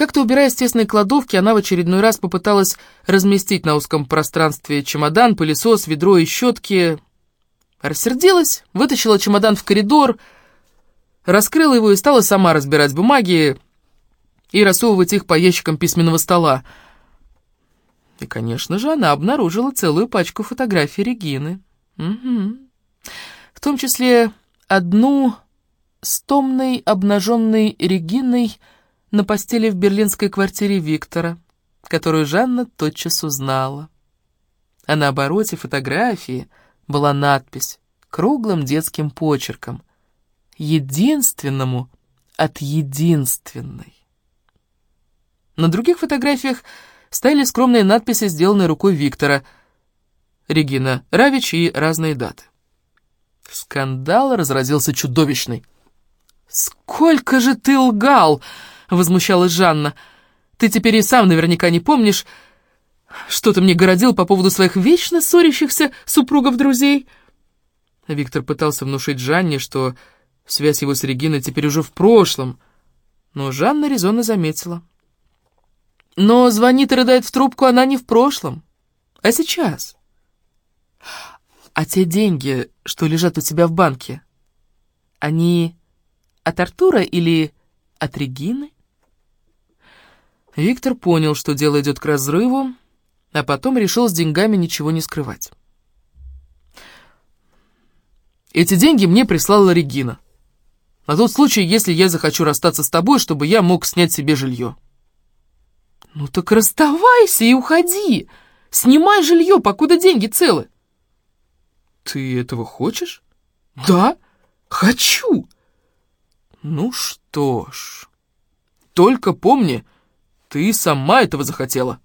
Как-то убираясь в тесной кладовки, она в очередной раз попыталась разместить на узком пространстве чемодан, пылесос, ведро и щетки. Рассердилась, вытащила чемодан в коридор, раскрыла его и стала сама разбирать бумаги и рассовывать их по ящикам письменного стола. И, конечно же, она обнаружила целую пачку фотографий Регины. Угу. В том числе одну с томной обнаженной Региной на постели в берлинской квартире Виктора, которую Жанна тотчас узнала. А на обороте фотографии была надпись круглым детским почерком «Единственному от единственной». На других фотографиях стояли скромные надписи, сделанные рукой Виктора. Регина Равич и разные даты. Скандал разразился чудовищный. «Сколько же ты лгал!» — возмущалась Жанна. «Ты теперь и сам наверняка не помнишь, что ты мне городил по поводу своих вечно ссорящихся супругов-друзей». Виктор пытался внушить Жанне, что связь его с Региной теперь уже в прошлом, но Жанна резонно заметила. Но звонит и рыдает в трубку она не в прошлом, а сейчас. А те деньги, что лежат у тебя в банке, они от Артура или от Регины? Виктор понял, что дело идет к разрыву, а потом решил с деньгами ничего не скрывать. Эти деньги мне прислала Регина. На тот случай, если я захочу расстаться с тобой, чтобы я мог снять себе жилье. «Ну так расставайся и уходи! Снимай жилье, покуда деньги целы!» «Ты этого хочешь?» «Да, хочу!» «Ну что ж, только помни, ты сама этого захотела».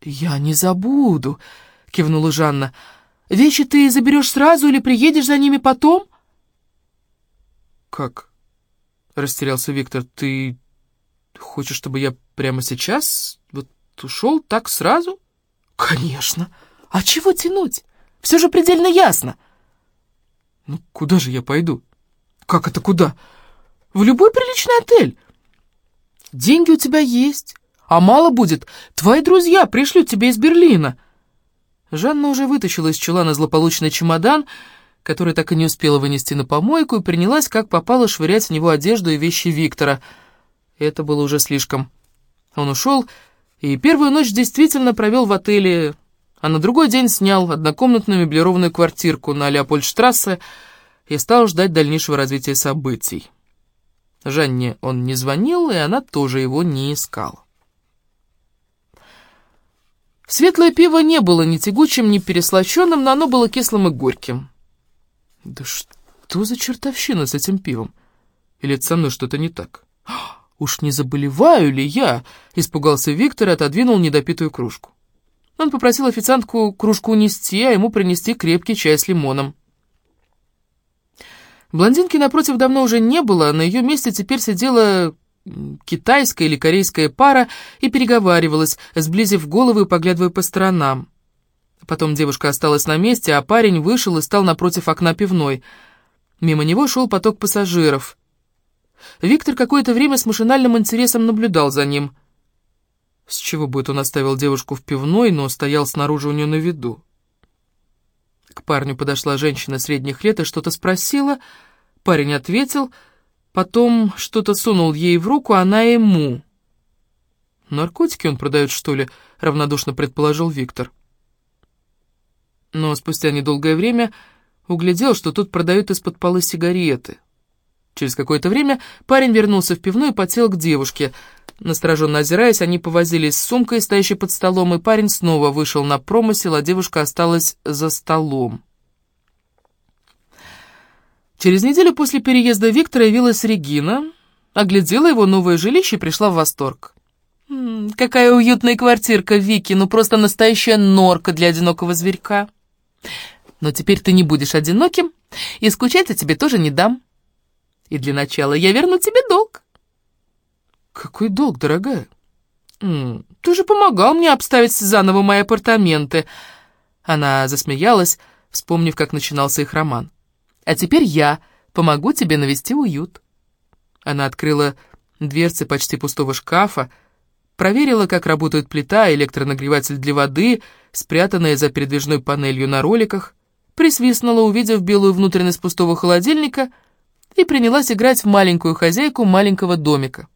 «Я не забуду», — кивнула Жанна. «Вещи ты заберешь сразу или приедешь за ними потом?» «Как?» — растерялся Виктор. «Ты хочешь, чтобы я прямо сейчас вот ушел так сразу?» «Конечно! А чего тянуть? Все же предельно ясно!» «Ну, куда же я пойду?» «Как это куда?» «В любой приличный отель. Деньги у тебя есть, а мало будет, твои друзья пришлют тебе из Берлина». Жанна уже вытащила из чулана злополучный чемодан, который так и не успела вынести на помойку, и принялась, как попало, швырять в него одежду и вещи Виктора. Это было уже слишком. Он ушел, и первую ночь действительно провел в отеле, а на другой день снял однокомнатную меблированную квартирку на Леопольдштрассе и стал ждать дальнейшего развития событий. Жанне он не звонил, и она тоже его не искала. Светлое пиво не было ни тягучим, ни переслащенным, но оно было кислым и горьким. Да что за чертовщина с этим пивом? Или это со мной что-то не так? «Уж не заболеваю ли я?» — испугался Виктор и отодвинул недопитую кружку. Он попросил официантку кружку унести, а ему принести крепкий чай с лимоном. Блондинки напротив давно уже не было, на ее месте теперь сидела китайская или корейская пара и переговаривалась, сблизив головы и поглядывая по сторонам. Потом девушка осталась на месте, а парень вышел и стал напротив окна пивной. Мимо него шел поток пассажиров. Виктор какое-то время с машинальным интересом наблюдал за ним. С чего бы это он оставил девушку в пивной, но стоял снаружи у нее на виду? К парню подошла женщина средних лет и что-то спросила. Парень ответил, потом что-то сунул ей в руку, она ему. «Наркотики он продает, что ли?» — равнодушно предположил Виктор. Но спустя недолгое время углядел, что тут продают из-под полы сигареты. Через какое-то время парень вернулся в пивную и подсел к девушке. Настороженно озираясь, они повозились с сумкой, стоящей под столом, и парень снова вышел на промысел, а девушка осталась за столом. Через неделю после переезда Виктора явилась Регина, оглядела его новое жилище и пришла в восторг. «Какая уютная квартирка, Вики, ну просто настоящая норка для одинокого зверька. Но теперь ты не будешь одиноким, и скучать я тебе тоже не дам». И для начала я верну тебе долг. Какой долг, дорогая? ты же помогал мне обставить заново мои апартаменты. Она засмеялась, вспомнив, как начинался их роман. А теперь я помогу тебе навести уют. Она открыла дверцы почти пустого шкафа, проверила, как работает плита, электронагреватель для воды, спрятанная за передвижной панелью на роликах, присвистнула, увидев белую внутренность пустого холодильника, и принялась играть в маленькую хозяйку маленького домика.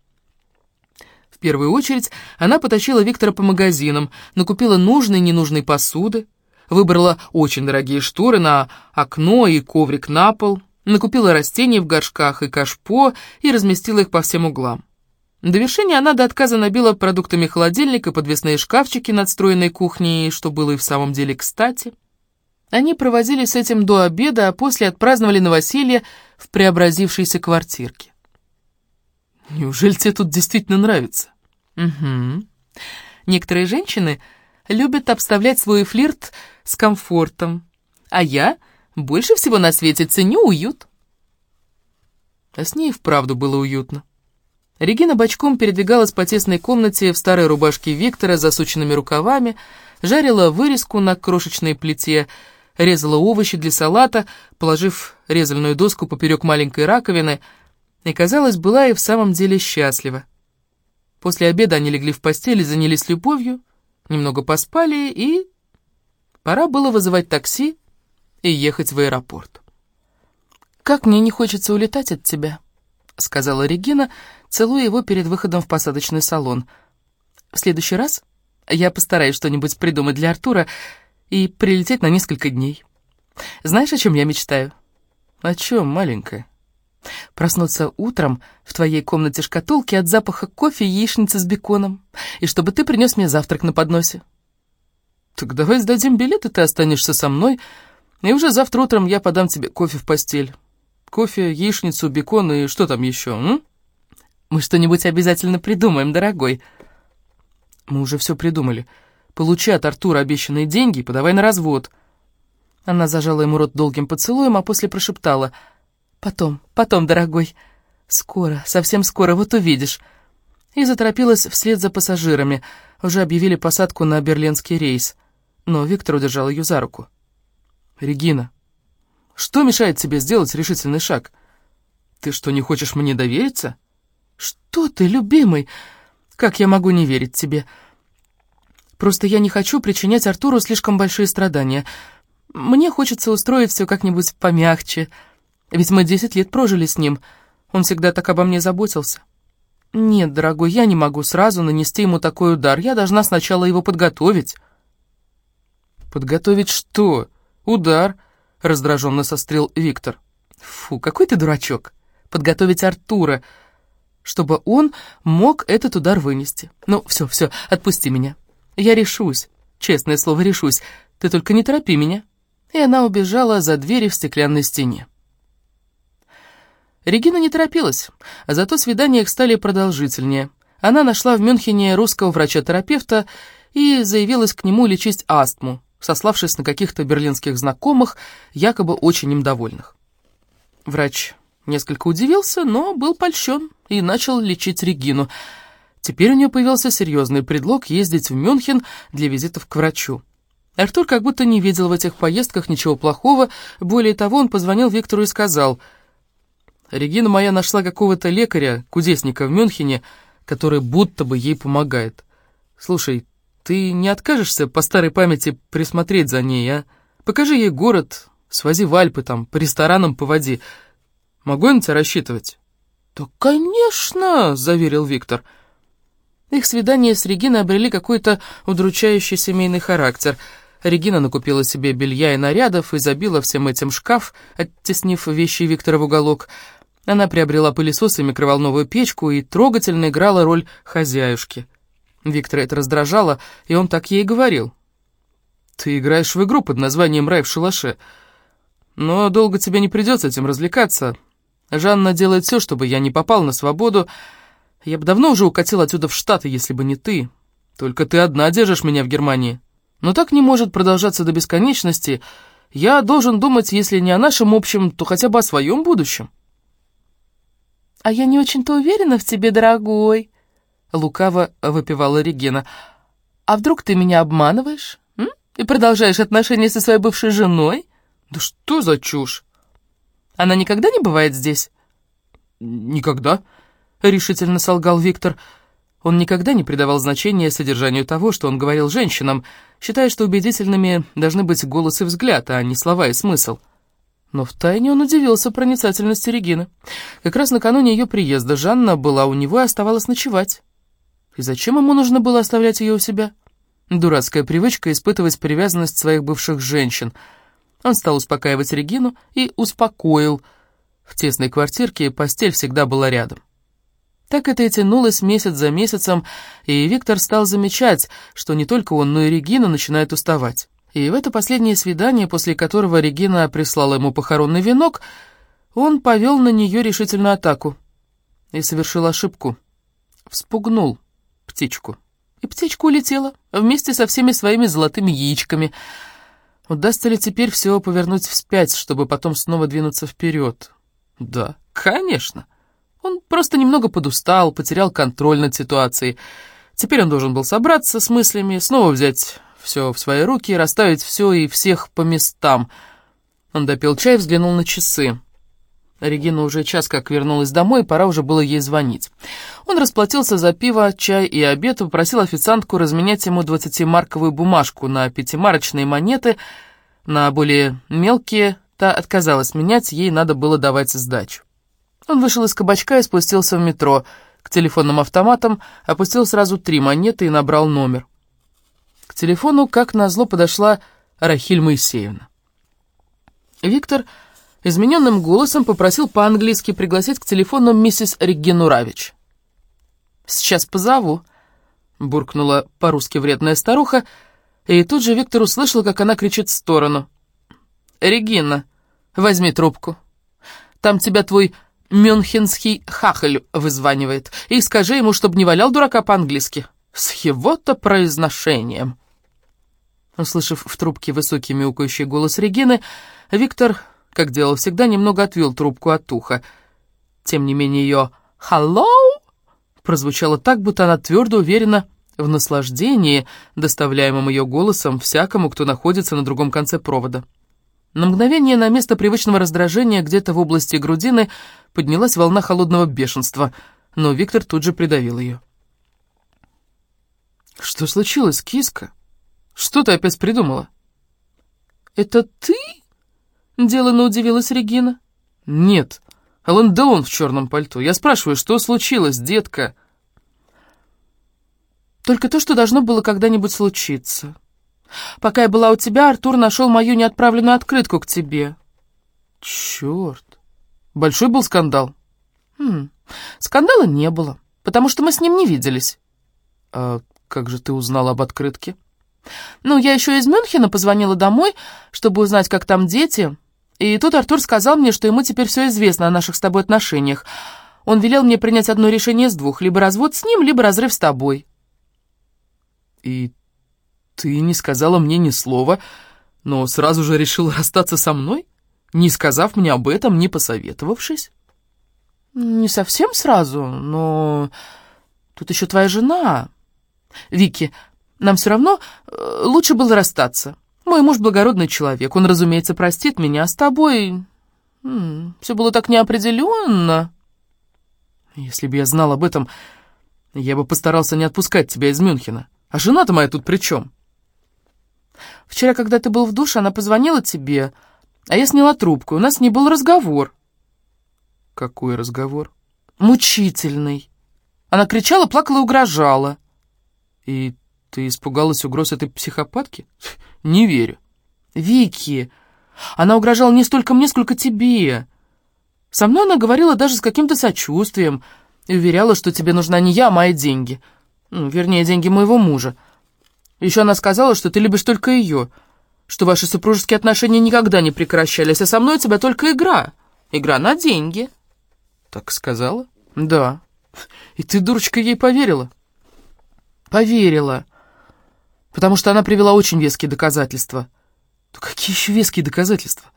В первую очередь она потащила Виктора по магазинам, накупила нужной и ненужной посуды, выбрала очень дорогие шторы на окно и коврик на пол, накупила растений в горшках и кашпо и разместила их по всем углам. До вершения она до отказа набила продуктами холодильник и подвесные шкафчики над стройной кухней, что было и в самом деле кстати. Они проводили с этим до обеда, а после отпраздновали новоселье в преобразившейся квартирке. «Неужели тебе тут действительно нравится?» «Угу. Некоторые женщины любят обставлять свой флирт с комфортом, а я больше всего на свете ценю уют». А с ней вправду было уютно. Регина бочком передвигалась по тесной комнате в старой рубашке Виктора с засученными рукавами, жарила вырезку на крошечной плите, резала овощи для салата, положив резальную доску поперек маленькой раковины, и, казалось, была и в самом деле счастлива. После обеда они легли в постель и занялись любовью, немного поспали, и пора было вызывать такси и ехать в аэропорт. «Как мне не хочется улетать от тебя», — сказала Регина, — целуя его перед выходом в посадочный салон. «В следующий раз я постараюсь что-нибудь придумать для Артура и прилететь на несколько дней. Знаешь, о чем я мечтаю?» «О чем, маленькая?» «Проснуться утром в твоей комнате шкатулки от запаха кофе и яичницы с беконом, и чтобы ты принес мне завтрак на подносе». «Так давай сдадим билет, и ты останешься со мной, и уже завтра утром я подам тебе кофе в постель. Кофе, яичницу, бекон и что там еще, м?» Мы что-нибудь обязательно придумаем, дорогой. Мы уже все придумали. Получи от Артура обещанные деньги и подавай на развод. Она зажала ему рот долгим поцелуем, а после прошептала. Потом, потом, дорогой. Скоро, совсем скоро, вот увидишь. И заторопилась вслед за пассажирами. Уже объявили посадку на берлинский рейс. Но Виктор удержал ее за руку. «Регина, что мешает тебе сделать решительный шаг? Ты что, не хочешь мне довериться?» «Что ты, любимый? Как я могу не верить тебе? Просто я не хочу причинять Артуру слишком большие страдания. Мне хочется устроить все как-нибудь помягче. Ведь мы десять лет прожили с ним. Он всегда так обо мне заботился. Нет, дорогой, я не могу сразу нанести ему такой удар. Я должна сначала его подготовить». «Подготовить что? Удар?» — раздраженно сострил Виктор. «Фу, какой ты дурачок! Подготовить Артура!» чтобы он мог этот удар вынести. Ну, все, все, отпусти меня. Я решусь, честное слово, решусь. Ты только не торопи меня. И она убежала за двери в стеклянной стене. Регина не торопилась, а зато свидания их стали продолжительнее. Она нашла в Мюнхене русского врача-терапевта и заявилась к нему лечить астму, сославшись на каких-то берлинских знакомых, якобы очень им довольных. Врач Несколько удивился, но был польщен и начал лечить Регину. Теперь у нее появился серьезный предлог ездить в Мюнхен для визитов к врачу. Артур как будто не видел в этих поездках ничего плохого, более того, он позвонил Виктору и сказал, «Регина моя нашла какого-то лекаря, кудесника в Мюнхене, который будто бы ей помогает. Слушай, ты не откажешься по старой памяти присмотреть за ней, а? Покажи ей город, свози в Альпы там, по ресторанам поводи». Могу я на тебя рассчитывать?» «Да, конечно!» — заверил Виктор. Их свидания с Региной обрели какой-то удручающий семейный характер. Регина накупила себе белья и нарядов и забила всем этим шкаф, оттеснив вещи Виктора в уголок. Она приобрела пылесос и микроволновую печку и трогательно играла роль хозяюшки. Виктора это раздражало, и он так ей говорил. «Ты играешь в игру под названием «Рай в шалаше», но долго тебе не придется этим развлекаться». Жанна делает все, чтобы я не попал на свободу. Я бы давно уже укатил отсюда в Штаты, если бы не ты. Только ты одна держишь меня в Германии. Но так не может продолжаться до бесконечности. Я должен думать, если не о нашем общем, то хотя бы о своем будущем. «А я не очень-то уверена в тебе, дорогой», — лукаво выпивала Регина. «А вдруг ты меня обманываешь? М? И продолжаешь отношения со своей бывшей женой?» «Да что за чушь?» Она никогда не бывает здесь?» «Никогда. — решительно солгал Виктор. Он никогда не придавал значения содержанию того, что он говорил женщинам, считая, что убедительными должны быть голос и взгляд, а не слова и смысл. Но втайне он удивился проницательности Регины. Как раз накануне ее приезда Жанна была у него и оставалась ночевать. И зачем ему нужно было оставлять ее у себя? Дурацкая привычка испытывать привязанность своих бывших женщин. Он стал успокаивать Регину и успокоил. В тесной квартирке постель всегда была рядом. Так это и тянулось месяц за месяцем, и Виктор стал замечать, что не только он, но и Регина начинает уставать. И в это последнее свидание, после которого Регина прислала ему похоронный венок, он повел на нее решительную атаку и совершил ошибку. Вспугнул птичку. И птичка улетела вместе со всеми своими золотыми яичками. Удастся ли теперь все повернуть вспять, чтобы потом снова двинуться вперед? Да, конечно. Он просто немного подустал, потерял контроль над ситуацией. Теперь он должен был собраться с мыслями, снова взять все в свои руки, расставить все и всех по местам. Он допил чай и взглянул на часы. Регина уже час как вернулась домой, пора уже было ей звонить. Он расплатился за пиво, чай и обед, попросил официантку разменять ему двадцатимарковую бумажку на пятимарочные монеты, на более мелкие та отказалась менять, ей надо было давать сдачу. Он вышел из кабачка и спустился в метро. К телефонным автоматам опустил сразу три монеты и набрал номер. К телефону, как назло, подошла Рахиль Моисеевна. Виктор измененным голосом попросил по-английски пригласить к телефону миссис Регенуравич. «Сейчас позову», — буркнула по-русски вредная старуха, и тут же Виктор услышал, как она кричит в сторону. «Регина, возьми трубку. Там тебя твой мюнхенский хахаль вызванивает, и скажи ему, чтобы не валял дурака по-английски. С его-то произношением». Услышав в трубке высокий мяукающий голос Регины, Виктор как делал всегда, немного отвел трубку от уха. Тем не менее ее «Hello» прозвучало так, будто она твердо уверена в наслаждении, доставляемом ее голосом всякому, кто находится на другом конце провода. На мгновение на место привычного раздражения где-то в области грудины поднялась волна холодного бешенства, но Виктор тут же придавил ее. «Что случилось, киска? Что ты опять придумала?» «Это ты?» Делано удивилась Регина. «Нет, Алан в черном пальто. Я спрашиваю, что случилось, детка?» «Только то, что должно было когда-нибудь случиться. Пока я была у тебя, Артур нашел мою неотправленную открытку к тебе». «Черт! Большой был скандал?» хм, «Скандала не было, потому что мы с ним не виделись». «А как же ты узнала об открытке?» «Ну, я еще из Мюнхена позвонила домой, чтобы узнать, как там дети». И тут Артур сказал мне, что ему теперь все известно о наших с тобой отношениях. Он велел мне принять одно решение из двух, либо развод с ним, либо разрыв с тобой. И ты не сказала мне ни слова, но сразу же решила расстаться со мной, не сказав мне об этом, не посоветовавшись? Не совсем сразу, но тут еще твоя жена. Вики, нам все равно э, лучше было расстаться. Мой муж благородный человек, он, разумеется, простит меня, а с тобой... все было так неопределенно. Если бы я знал об этом, я бы постарался не отпускать тебя из Мюнхена. А жена-то моя тут при чем? Вчера, когда ты был в душе, она позвонила тебе, а я сняла трубку, у нас не был разговор. Какой разговор? Мучительный. Она кричала, плакала и угрожала. И ты испугалась угроз этой психопатки? Не верю. Вики, она угрожала не столько мне, сколько тебе. Со мной она говорила даже с каким-то сочувствием и уверяла, что тебе нужна не я, а мои деньги. Ну, вернее, деньги моего мужа. Еще она сказала, что ты любишь только ее, что ваши супружеские отношения никогда не прекращались, а со мной у тебя только игра. Игра на деньги. Так сказала? Да. И ты, дурочка, ей поверила? Поверила потому что она привела очень веские доказательства. То какие еще веские доказательства?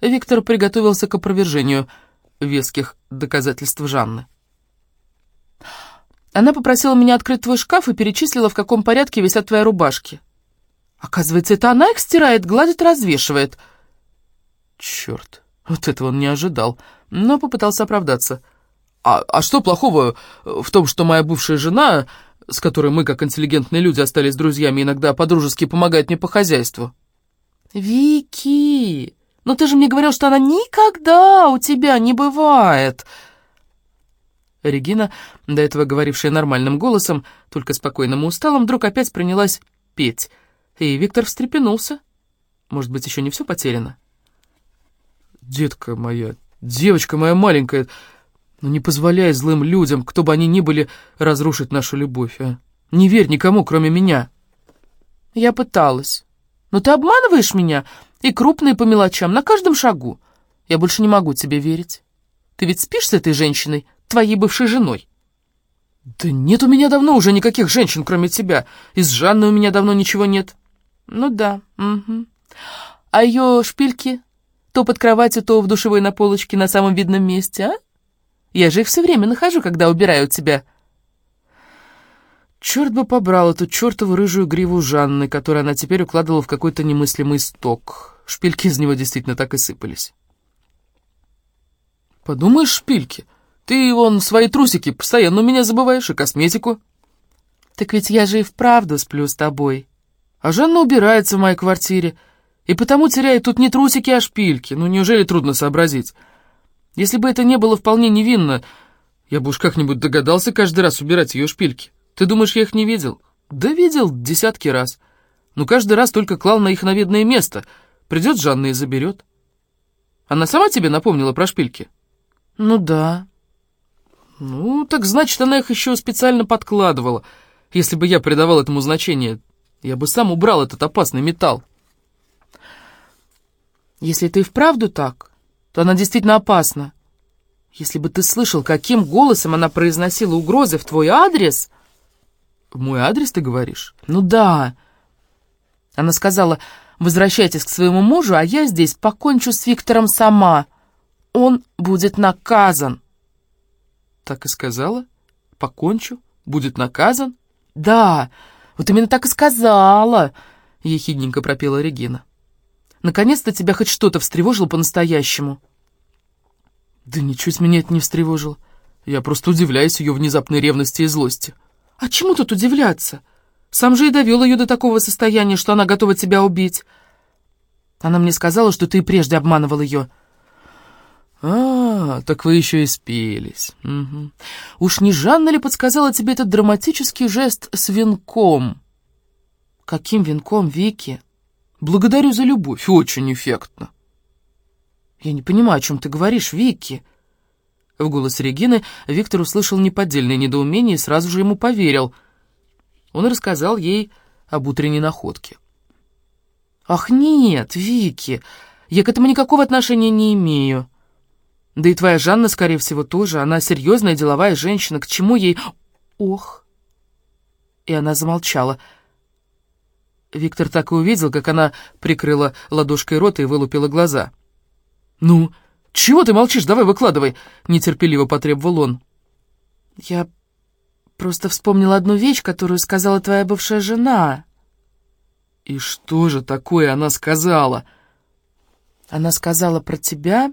Виктор приготовился к опровержению веских доказательств Жанны. Она попросила меня открыть твой шкаф и перечислила, в каком порядке висят твои рубашки. Оказывается, это она их стирает, гладит, развешивает. Черт, вот этого он не ожидал, но попытался оправдаться. А, а что плохого в том, что моя бывшая жена, с которой мы, как интеллигентные люди, остались друзьями, иногда подружески помогает мне по хозяйству? Вики, но ты же мне говорил, что она никогда у тебя не бывает. Регина, до этого говорившая нормальным голосом, только спокойным и усталым, вдруг опять принялась петь. И Виктор встрепенулся. Может быть, еще не все потеряно? «Детка моя, девочка моя маленькая, ну не позволяй злым людям, кто бы они ни были, разрушить нашу любовь, а? Не верь никому, кроме меня». «Я пыталась. Но ты обманываешь меня, и крупные по мелочам, на каждом шагу. Я больше не могу тебе верить. Ты ведь спишь с этой женщиной, твоей бывшей женой?» «Да нет у меня давно уже никаких женщин, кроме тебя. И с Жанной у меня давно ничего нет». «Ну да, угу. А ее шпильки? То под кроватью, то в душевой на полочке на самом видном месте, а? Я же их все время нахожу, когда убираю тебя». Черт бы побрал эту чертову рыжую гриву Жанны, которую она теперь укладывала в какой-то немыслимый сток. Шпильки из него действительно так и сыпались. «Подумаешь, шпильки, ты вон свои трусики постоянно у меня забываешь и косметику». «Так ведь я же и вправду сплю с тобой». «А Жанна убирается в моей квартире, и потому теряет тут не трусики, а шпильки. Ну, неужели трудно сообразить? Если бы это не было вполне невинно, я бы уж как-нибудь догадался каждый раз убирать ее шпильки. Ты думаешь, я их не видел?» «Да видел десятки раз. Но каждый раз только клал на их на видное место. Придет Жанна и заберет». «Она сама тебе напомнила про шпильки?» «Ну да». «Ну, так значит, она их еще специально подкладывала. Если бы я придавал этому значение, я бы сам убрал этот опасный металл». «Если ты вправду так, то она действительно опасна. Если бы ты слышал, каким голосом она произносила угрозы в твой адрес...» «В мой адрес, ты говоришь?» «Ну да». Она сказала, «Возвращайтесь к своему мужу, а я здесь покончу с Виктором сама. Он будет наказан». «Так и сказала? Покончу? Будет наказан?» «Да, вот именно так и сказала», — ехидненько пропела Регина. «Наконец-то тебя хоть что-то встревожило по-настоящему». «Да ничуть меня это не встревожило. Я просто удивляюсь ее внезапной ревности и злости». «А чему тут удивляться? Сам же и довел ее до такого состояния, что она готова тебя убить. Она мне сказала, что ты и прежде обманывал ее». «А, так вы еще и спелись. Угу. Уж не Жанна ли подсказала тебе этот драматический жест с венком?» «Каким венком, Вики?» «Благодарю за любовь, очень эффектно». «Я не понимаю, о чем ты говоришь, Вики». В голосе Регины Виктор услышал неподдельное недоумение и сразу же ему поверил. Он рассказал ей об утренней находке. «Ах нет, Вики, я к этому никакого отношения не имею». Да и твоя Жанна, скорее всего, тоже. Она серьезная деловая женщина. К чему ей... Ох!» И она замолчала. Виктор так и увидел, как она прикрыла ладошкой рот и вылупила глаза. «Ну, чего ты молчишь? Давай выкладывай!» — нетерпеливо потребовал он. «Я просто вспомнила одну вещь, которую сказала твоя бывшая жена». «И что же такое она сказала?» «Она сказала про тебя...»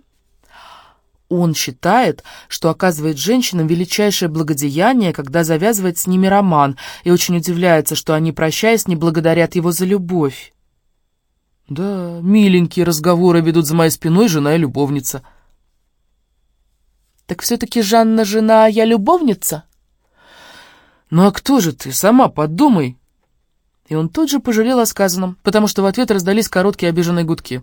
Он считает, что оказывает женщинам величайшее благодеяние, когда завязывает с ними роман, и очень удивляется, что они, прощаясь, не благодарят его за любовь. Да, миленькие разговоры ведут за моей спиной жена и любовница. Так все-таки Жанна жена, а я любовница? Ну а кто же ты? Сама подумай. И он тут же пожалел о сказанном, потому что в ответ раздались короткие обиженные гудки.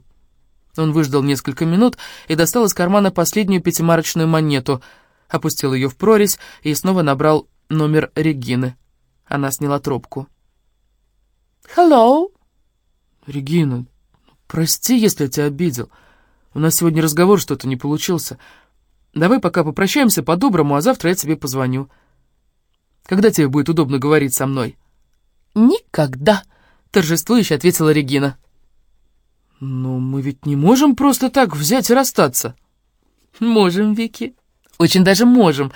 Он выждал несколько минут и достал из кармана последнюю пятимарочную монету, опустил ее в прорезь и снова набрал номер Регины. Она сняла трубку. «Hello?» «Регина, прости, если я тебя обидел. У нас сегодня разговор что-то не получился. Давай пока попрощаемся по-доброму, а завтра я тебе позвоню. Когда тебе будет удобно говорить со мной?» «Никогда», — торжествующе ответила Регина. «Но мы ведь не можем просто так взять и расстаться». «Можем, Вики. Очень даже можем.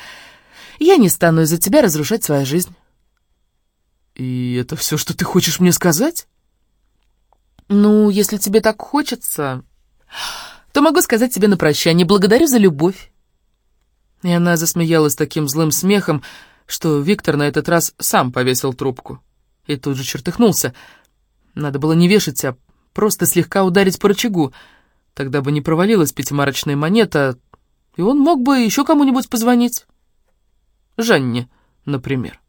Я не стану из-за тебя разрушать свою жизнь». «И это все, что ты хочешь мне сказать?» «Ну, если тебе так хочется, то могу сказать тебе на прощание. Благодарю за любовь». И она засмеялась таким злым смехом, что Виктор на этот раз сам повесил трубку. И тут же чертыхнулся. Надо было не вешать, а просто слегка ударить по рычагу. Тогда бы не провалилась пятимарочная монета, и он мог бы еще кому-нибудь позвонить. Жанне, например.